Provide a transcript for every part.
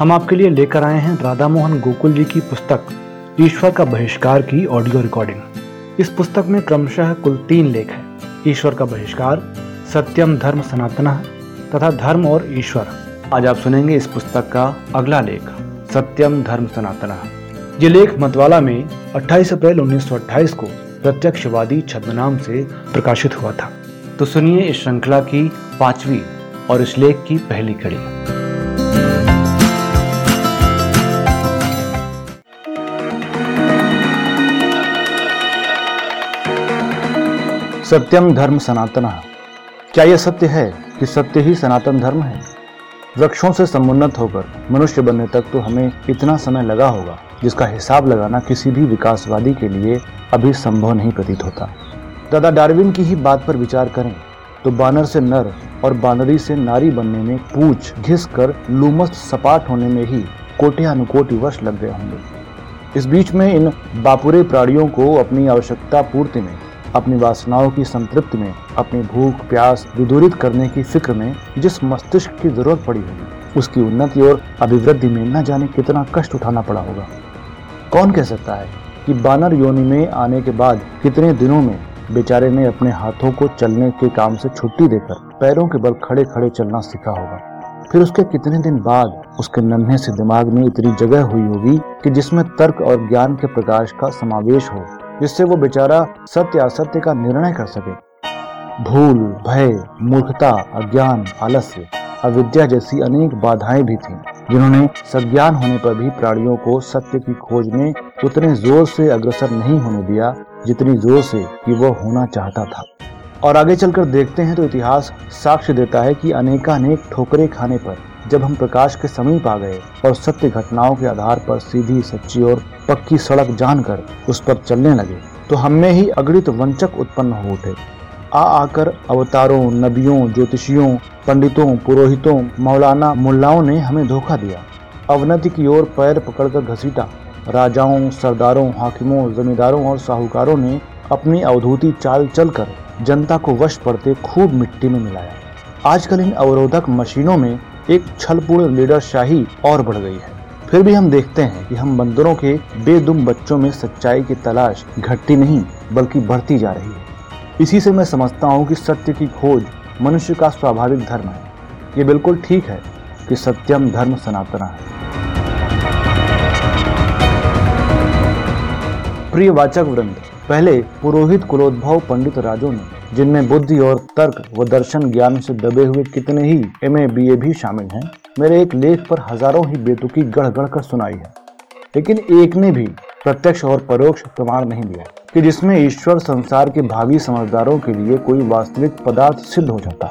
हम आपके लिए लेकर आए हैं राधा मोहन गोकुल जी की पुस्तक, ईश्वर का बहिष्कार की ऑडियो रिकॉर्डिंग। इस पुस्तक में क्रमशः कुल तीन लेख हैं। ईश्वर का बहिष्कार, सत्यम धर्म सनातन तथा धर्म और ईश्वर। आज आप सुनेंगे इस पुस्तक का अगला लेख, सत्यम धर्म सनातन। ये लेख मतवाला में 28 अप्रैल 1928 को प्रत्यक्षवादी छद्मनाम से प्रकाशित हुआ था। तो सुनिए इस श्रृंखला की पांचवी और इस लेख की पहली कड़ी। सत्यम धर्म सनातन। क्या यह सत्य है कि सत्य ही सनातन धर्म है? वृक्षों से समुन्नत होकर मनुष्य बनने तक तो हमें इतना समय लगा होगा, जिसका हिसाब लगाना किसी भी विकासवादी के लिए अभी संभव नहीं प्रतीत होता। दादा डार्विन की ही बात पर विचार करें तो बानर से नर और बानरी से नारी बनने में पूछ घिस कर लूमस सपाट होने में ही कोटे अनुकोटि वर्ष लग गए होंगे। इस बीच में इन बापुरे प्राणियों को अपनी आवश्यकता पूर्ति में अपनी वासनाओं की संतृप्ति में, अपनी भूख, प्यास विदूरित करने की फ़िक्र में जिस मस्तिष्क की ज़रूरत पड़ी होगी, उसकी उन्नति और अभिवृद्धि में न जाने कितना कष्ट उठाना पड़ा होगा। कौन कह सकता है कि बानर योनि में आने के बाद कितने दिनों में बेचारे ने अपने हाथों को चलने के काम से छुट्टी देकर पैरों के बल खड़े खड़े चलना सीखा होगा? फिर उसके कितने दिन बाद उसके नन्हे से दिमाग में इतनी जगह हुई होगी कि जिसमें तर्क और ज्ञान के प्रकाश का समावेश हो? जिससे वो बेचारा सत्य असत्य का निर्णय कर सके। भूल भय मूर्खता अज्ञान आलस्य अविद्या जैसी अनेक बाधाएँ भी थीं, जिन्होंने सज्ञान होने पर भी प्राणियों को सत्य की खोज में उतने ज़ोर से अग्रसर नहीं होने दिया जितनी ज़ोर से कि वह होना चाहता था। और आगे चलकर देखते हैं तो इतिहास साक्ष्य देता है कि अनेकानेक ठोकरे खाने पर जब हम प्रकाश के समीप आ गए और सत्य घटनाओं के आधार पर सीधी, सच्ची और पक्की सड़क जानकर उस पर चलने लगे तो हमें ही अगणित वंचक उत्पन्न हो उठे। आ आकर अवतारों, नबियों, ज्योतिषियों, पंडितों, पुरोहितों, मौलाना मुल्लाओं ने हमें धोखा दिया। अवनति की ओर पैर पकड़कर घसीटा। राजाओं, सरदारों, हाकिमों, जमींदारों और साहूकारों ने अपनी अवधूति चाल चलकर जनता को वश पड़ते खूब मिट्टी में मिलाया। आजकल इन अवरोधक मशीनों में एक छलपूर्ण लीडर शाही और बढ़ गई है। फिर भी हम देखते हैं कि हम बंदरों के बेदुम बच्चों में सच्चाई की तलाश घटती नहीं, बल्कि बढ़ती जा रही है। इसी से मैं समझता हूँ कि सत्य की खोज मनुष्य का स्वाभाविक धर्म है। ये बिल्कुल ठीक है कि सत्यम धर्म सनातना है। प्रिय वाचक वृंद, पहले पुरोहित कुलोद्भव पंडित राजों ने जिनमें बुद्धि और तर्क व दर्शन ज्ञान से दबे हुए कितने ही एम ए बी ए भी शामिल हैं, मेरे एक लेख पर हज़ारों ही बेतुकी गढ़ गढ़ कर सुनाई है। लेकिन एक ने भी प्रत्यक्ष और परोक्ष प्रमाण नहीं दिया कि जिसमें ईश्वर संसार के भावी समझदारों के लिए कोई वास्तविक पदार्थ सिद्ध हो जाता।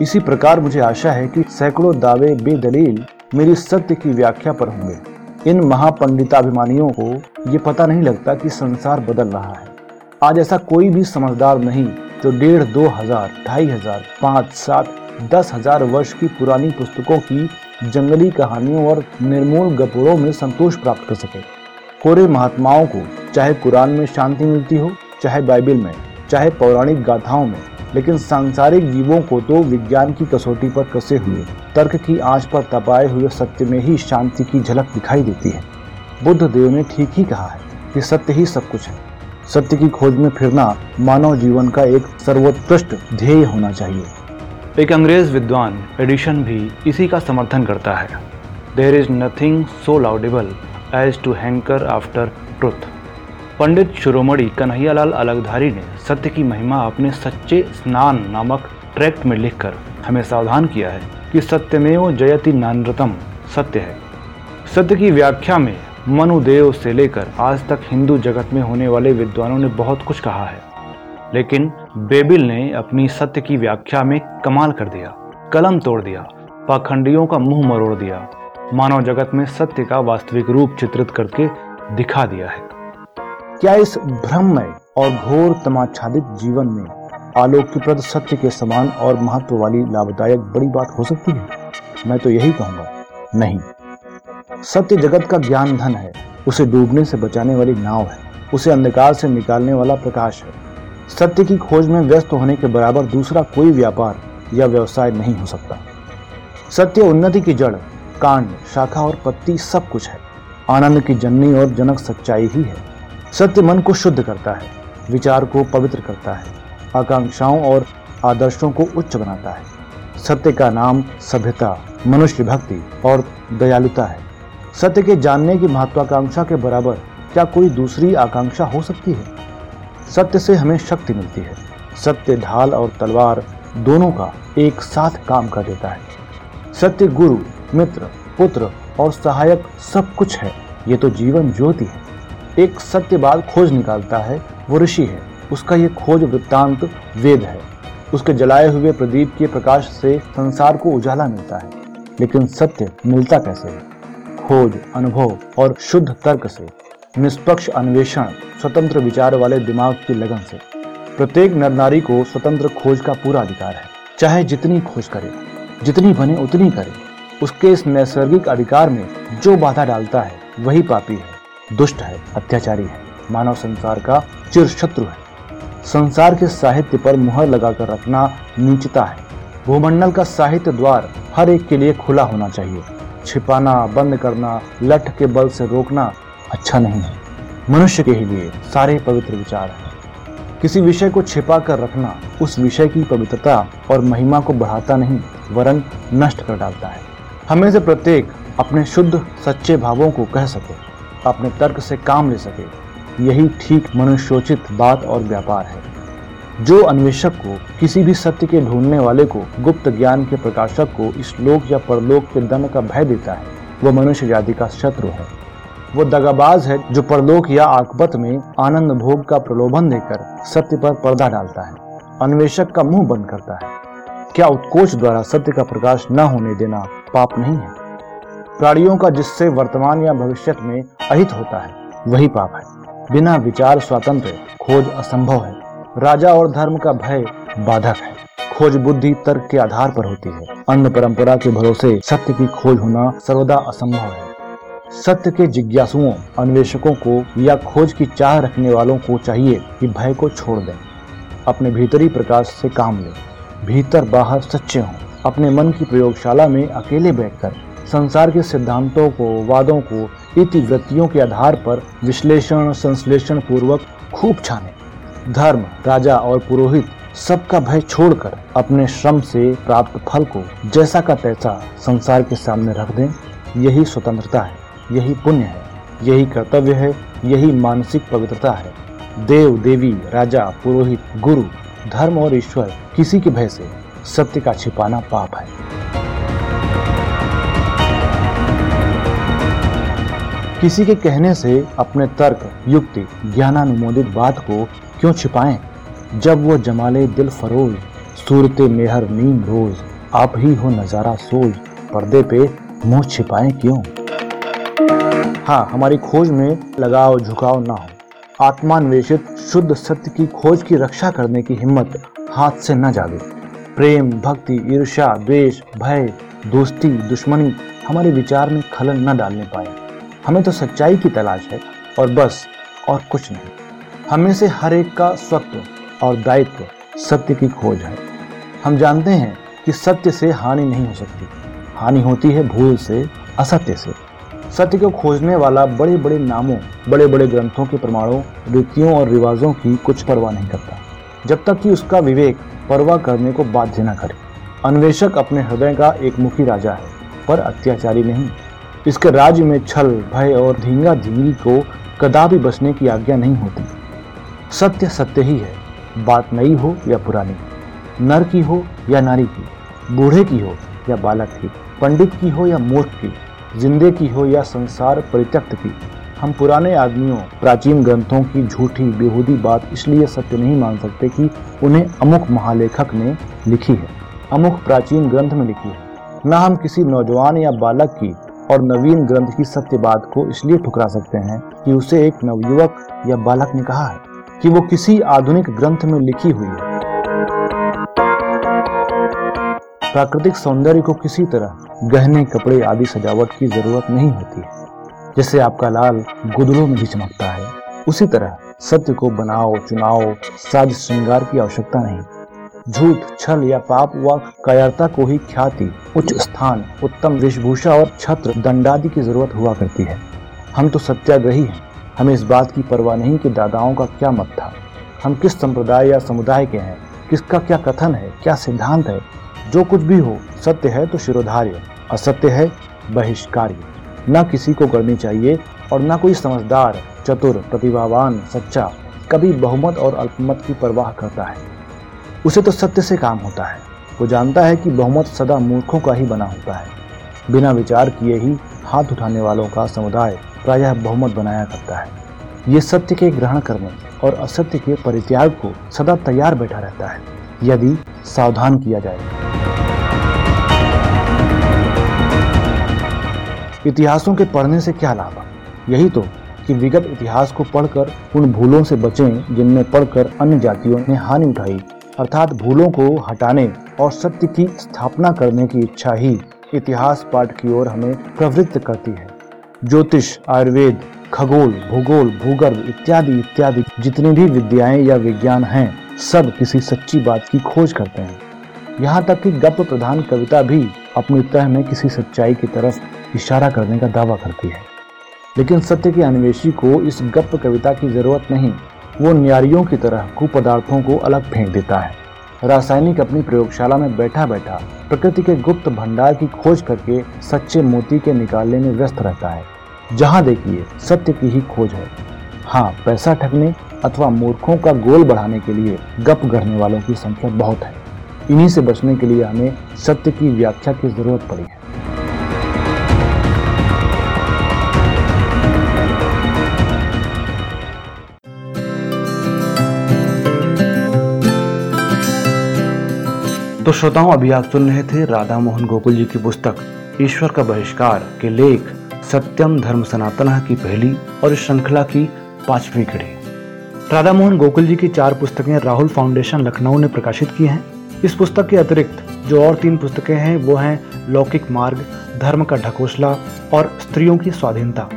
इसी प्रकार मुझे आशा है कि सैकड़ों दावे बेदलील मेरी सत्य की व्याख्या पर होंगे। इन महापंडिताभिमानियों को ये पता नहीं लगता कि संसार बदल रहा है। आज ऐसा कोई भी समझदार नहीं जो डेढ़, दो हज़ार, ढाई हज़ार, पाँच, सात, दस हज़ार वर्ष की पुरानी पुस्तकों की जंगली कहानियों और निर्मूल गपोड़ों में संतोष प्राप्त कर सके। कोरे महात्माओं को चाहे कुरान में शांति मिलती हो, चाहे बाइबल में, चाहे पौराणिक गाथाओं में, लेकिन सांसारिक जीवों को तो विज्ञान की कसौटी पर कसे हुए, तर्क की आँच पर तपाए हुए सत्य में ही शांति की झलक दिखाई देती है। बुद्ध देव ने ठीक ही कहा है कि सत्य ही सब कुछ है। सत्य की खोज में फिरना मानव जीवन का एक सर्वोत्कृष्ट ध्येय होना चाहिए। एक अंग्रेज़ विद्वान एडिशन भी इसी का समर्थन करता है। There is nothing so laudable as to hanker after truth Pandit Shiromani Kanhaiyalal Alagdhari ने सत्य की महिमा अपने सच्चे स्नान नामक ट्रैक्ट में लिखकर हमें सावधान किया है कि सत्यमेव जयति नानृतम सत्य है। सत्य की व्याख्या में मनुदेव से लेकर आज तक हिंदू जगत में होने वाले विद्वानों ने बहुत कुछ कहा है। लेकिन बेबिल ने अपनी सत्य की व्याख्या में कमाल कर दिया, कलम तोड़ दिया, पाखंडियों का मुँह मरोड़ दिया, मानव जगत में सत्य का वास्तविक रूप चित्रित करके दिखा दिया है। क्या इस भ्रममय और घोर तमाच्छादित जीवन में आलोक्यप्रद सत्य के समान और महत्व वाली लाभदायक बड़ी बात हो सकती है? मैं तो यही कहूँगा, नहीं। सत्य जगत का ज्ञान धन है। उसे डूबने से बचाने वाली नाव है। उसे अंधकार से निकालने वाला प्रकाश है। सत्य की खोज में व्यस्त होने के बराबर दूसरा कोई व्यापार या व्यवसाय नहीं हो सकता। सत्य उन्नति की जड़, कांड, शाखा और पत्ती सब कुछ है। आनंद की जननी और जनक सच्चाई ही है। सत्य मन को शुद्ध करता है, विचार को पवित्र करता है, आकांक्षाओं और आदर्शों को उच्च बनाता है। सत्य का नाम सभ्यता, मनुष्य भक्ति और दयालुता है। सत्य के जानने की महत्वाकांक्षा के बराबर क्या कोई दूसरी आकांक्षा हो सकती है? सत्य से हमें शक्ति मिलती है। सत्य ढाल और तलवार दोनों का एक साथ काम कर देता है। सत्य गुरु, मित्र, पुत्र और सहायक सब कुछ है। ये तो जीवन ज्योति है। एक सत्य सत्यवाद खोज निकालता है, वो ऋषि है। उसका ये खोज वृत्तांत वेद है। उसके जलाए हुए प्रदीप के प्रकाश से संसार को उजाला मिलता है। लेकिन सत्य मिलता कैसे है? खोज, अनुभव और शुद्ध तर्क से, निष्पक्ष अन्वेषण, स्वतंत्र विचार वाले दिमाग की लगन से। प्रत्येक नर नारी को स्वतंत्र खोज का पूरा अधिकार है। चाहे जितनी खोज करे, जितनी बने उतनी करे। उसके इस नैसर्गिक अधिकार में जो बाधा डालता है, वही पापी है, दुष्ट है, अत्याचारी है। मानव संसार का चिर शत्रु है। संसार के साहित्य पर मुहर लगाकर रखना नीचता है। भूमंडल का साहित्य द्वार हर एक के लिए खुला होना चाहिए। छिपाना, बंद करना, लठ के बल से रोकना अच्छा नहीं है। मनुष्य के ही लिए सारे पवित्र विचार हैं। किसी विषय को छिपा कर रखना उस विषय की पवित्रता और महिमा को बढ़ाता नहीं, वरन नष्ट कर डालता है। हमें से प्रत्येक अपने शुद्ध, सच्चे भावों को कह सके, अपने तर्क से काम ले सके। यही ठीक मनुष्योचित बात और व्यापार है। जो अन्वेषक को, किसी भी सत्य के ढूँढने वाले को, गुप्त ज्ञान के प्रकाशक को इस लोक या परलोक के दंड का भय देता है, वह मनुष्य जाति का शत्रु है। वो दगाबाज है जो परलोक या आकबत में आनंद भोग का प्रलोभन देकर सत्य पर पर्दा डालता है। अन्वेषक का मुँह बंद करता है। क्या उत्कोच द्वारा सत्य का प्रकाश न होने देना पाप नहीं है? प्राणियों का जिससे वर्तमान या भविष्य में अहित होता है, वही पाप है। बिना विचार स्वतंत्र, खोज असंभव है। राजा और धर्म का भय बाधक है। खोज बुद्धि तर्क के आधार पर होती है। अन्य परंपरा के भरोसे सत्य की खोज होना सर्वदा असंभव है। सत्य के जिज्ञासुओं, अन्वेषकों को या खोज की चाह रखने वालों को चाहिए कि भय को छोड़ दें। अपने भीतरी प्रकाश से काम लें। भीतर बाहर सच्चे हों। अपने मन की प्रयोगशाला में अकेले बैठकर संसार के सिद्धांतों को, वादों को, इतिवृत्तियों के आधार पर विश्लेषण, संश्लेषण पूर्वक खूब छाने। धर्म, राजा और पुरोहित सबका भय छोड़कर अपने श्रम से प्राप्त फल को जैसा का तैसा संसार के सामने रख दें, यही स्वतंत्रता है, यही पुण्य है, यही कर्तव्य है, यही मानसिक पवित्रता है। देव, देवी, राजा, पुरोहित, गुरु, धर्म और ईश्वर किसी के भय से सत्य का छिपाना पाप है। किसी के कहने से अपने तर्क, युक्ति, ज्ञानानुमोदित बात को क्यों छिपाएँ? जब वो जमाले दिल फरोज, सूरत मेहर नीम रोज, आप ही हो नज़ारा सोज, पर्दे पे मुँह छिपाएँ क्यों? हाँ हमारी खोज में लगाव, झुकाव ना हो। आत्मान्वेषित, शुद्ध सत्य की खोज की रक्षा करने की हिम्मत हाथ से न जागे। प्रेम, भक्ति, ईर्ष्या, द्वेष, भय, दोस्ती, दुश्मनी हमारे विचार में खलन न डालने पाए। हमें तो सच्चाई की तलाश है और बस और कुछ नहीं। हमें से हर एक का स्वत्व और दायित्व सत्य की खोज है। हम जानते हैं कि सत्य से हानि नहीं हो सकती। हानि होती है भूल से, असत्य से। सत्य को खोजने वाला बड़े बड़े नामों बड़े बड़े ग्रंथों के प्रमाणों, रीतियों और रिवाजों की कुछ परवाह नहीं करता। जब तक कि उसका विवेक परवाह करने को बाध्य न करे। अन्वेषक अपने हृदय का एक मुखी राजा है, पर अत्याचारी नहीं। इसके राज्य में छल, भय और धींगा धींगी को कदापि बचने की आज्ञा नहीं होती। सत्य सत्य ही है। बात नई हो या पुरानी? नर की हो या नारी की? बूढ़े की हो या बालक की? पंडित की हो या मूर्ख की? जिंदे की हो या संसार परित्यक्त की? हम पुराने आदमियों, प्राचीन ग्रंथों की झूठी, बेहूदी बात इसलिए सत्य नहीं मान सकते कि उन्हें अमुक महालेखक ने लिखी है। अमुक प्राचीन ग्रंथ में लिखी है। न हम किसी नौजवान या बालक की और नवीन ग्रंथ की सत्य बात को इसलिए ठुकरा सकते हैं कि उसे एक नवयुवक या बालक ने कहा है। कि वो किसी आधुनिक ग्रंथ में लिखी हुई है। प्राकृतिक सौंदर्य को किसी तरह गहने, कपड़े आदि सजावट की ज़रूरत नहीं होती जैसे आपका लाल गुदड़ों में भी चमकता है। उसी तरह सत्य को बनाओ चुनाव साज श्रृंगार की आवश्यकता नहीं। झूठ, छल या पाप व कायरता को ही ख्याति, उच्च स्थान, उत्तम वेशभूषा और छत्र दंडादि की ज़रूरत हुआ करती है। हम तो सत्याग्रही हैं। हमें इस बात की परवाह नहीं कि दादाओं का क्या मत था। हम किस संप्रदाय या समुदाय के हैं? किसका क्या कथन है? क्या सिद्धांत है? जो कुछ भी हो, सत्य है तो शिरोधार्य, असत्य है बहिष्कार्य। न किसी को करनी चाहिए और न कोई समझदार, चतुर, प्रतिभावान, सच्चा, कभी बहुमत और अल्पमत की परवाह करता है। उसे तो सत्य से काम होता है। वो जानता है कि बहुमत सदा मूर्खों का ही बना होता है। बिना विचार किए ही हाथ उठाने वालों का समुदाय प्रायः बहुमत बनाया करता है। ये सत्य के ग्रहण करने और असत्य के परित्याग को सदा तैयार बैठा रहता है, यदि सावधान किया जाए। इतिहासों के पढ़ने से क्या लाभ? यही तो कि विगत इतिहास को पढ़कर, उन भूलों से बचें जिनमें पढ़कर अन्य जातियों ने हानि उठाई। अर्थात भूलों को हटाने और सत्य की स्थापना करने की इच्छा ही इतिहास पाठ की ओर हमें प्रवृत्त करती है। ज्योतिष, आयुर्वेद, खगोल, भूगोल, भूगर्भ इत्यादि इत्यादि जितनी भी विद्याएँ या विज्ञान हैं, सब किसी सच्ची बात की खोज करते हैं। यहाँ तक कि गप प्रधान कविता भी अपनी तह में किसी सच्चाई की तरफ़ इशारा करने का दावा करती है। लेकिन सत्य के अन्वेषी को इस गप कविता की ज़रूरत नहीं, वो न्यारियों की तरह कुपदार्थों को अलग फेंक देता है। रासायनिक अपनी प्रयोगशाला में बैठा बैठा प्रकृति के गुप्त भंडार की खोज करके सच्चे मोती के निकालने में व्यस्त रहता है। जहाँ देखिए सत्य की ही खोज है। हाँ पैसा ठगने अथवा मूर्खों का गोल बढ़ाने के लिए गप गढ़ने वालों की संख्या बहुत है। इन्हीं से बचने के लिए हमें सत्य की व्याख्या की ज़रूरत पड़ी है। तो श्रोताओं, अभी आप सुन रहे थे राधा मोहन गोकुल जी की पुस्तक ईश्वर का बहिष्कार के लेख। सत्यम धर्म सनातन की पहली और इस श्रृंखला की पांचवी कड़ी राधा मोहन गोकुल जी की चार पुस्तकें राहुल फाउंडेशन लखनऊ ने प्रकाशित की हैं। इस पुस्तक के अतिरिक्त जो और तीन पुस्तकें हैं, वो हैं लौकिक मार्ग, धर्म का ढकोसला और स्त्रियों की स्वाधीनता।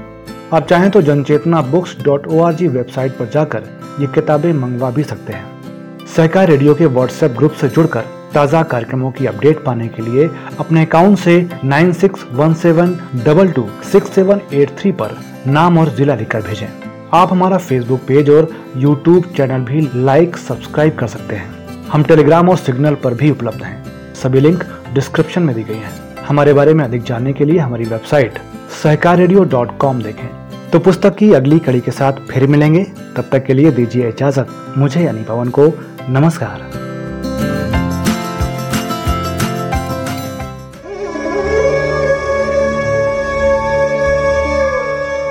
आप चाहें तो Janchetna books dot O R G website पर जाकर ये किताबें मंगवा भी सकते हैं। सहकार रेडियो के व्हाट्सएप ग्रुप से जुड़कर ताज़ा कार्यक्रमों की अपडेट पाने के लिए अपने अकाउंट से nine six one seven double two six seven eight three पर नाम और जिला लिखकर भेजें। आप हमारा फेसबुक पेज और यूट्यूब चैनल भी लाइक, सब्सक्राइब कर सकते हैं। हम टेलीग्राम और सिग्नल पर भी उपलब्ध हैं। सभी लिंक डिस्क्रिप्शन में दी गई हैं। हमारे बारे में अधिक जानने के लिए हमारी website Sahkar radio dot com देखें। तो पुस्तक की अगली कड़ी के साथ फिर मिलेंगे। तब तक के लिए दीजिए इजाज़त। मुझे यानी पवन को नमस्कार।